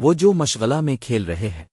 وہ جو مشغلہ میں کھیل رہے ہیں۔